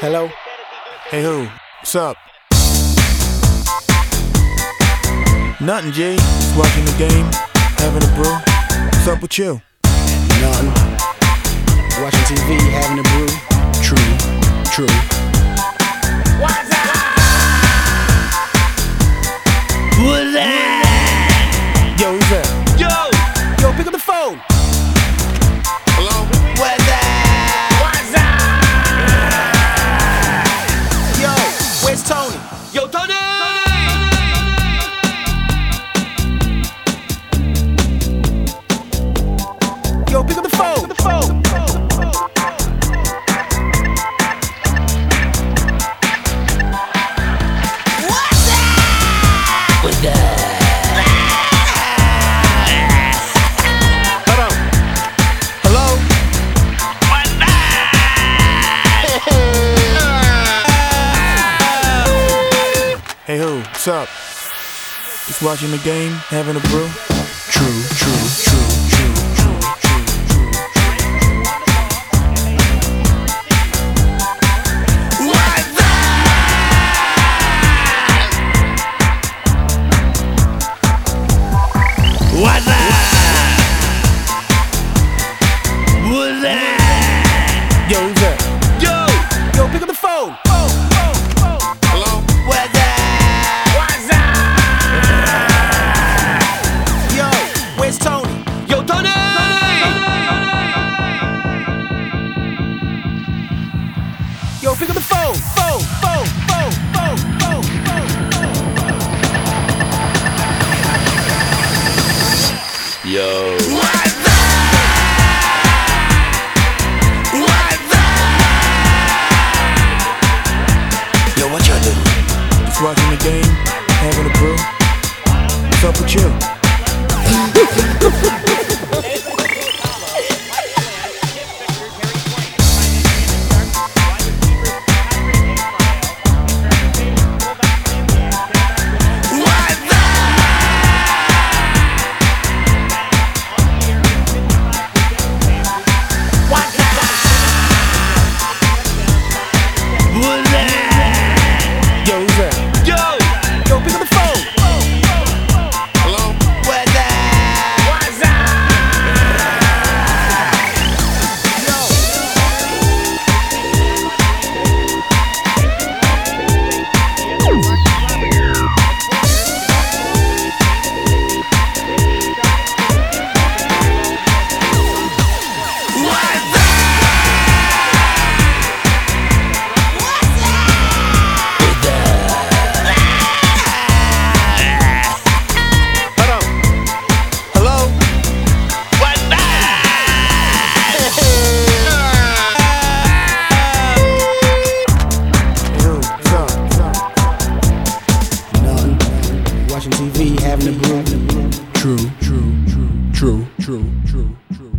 Hello? Hey, who? What's up? Nothing, G. Just watching the game, having a brew. What's up with you? Nothing. Watching TV, having a brew. True, true. What's up? Just watching the game, having a brew. True, true, true, Yo, pick up the phone. Phone, phone, phone, phone, phone, phone. Yo. What's that? What's that? Yo, what y'all do? Just watching the game, having a brew. What's up with you? Watching TV, having a brew. True, true, true, true, true, true, true.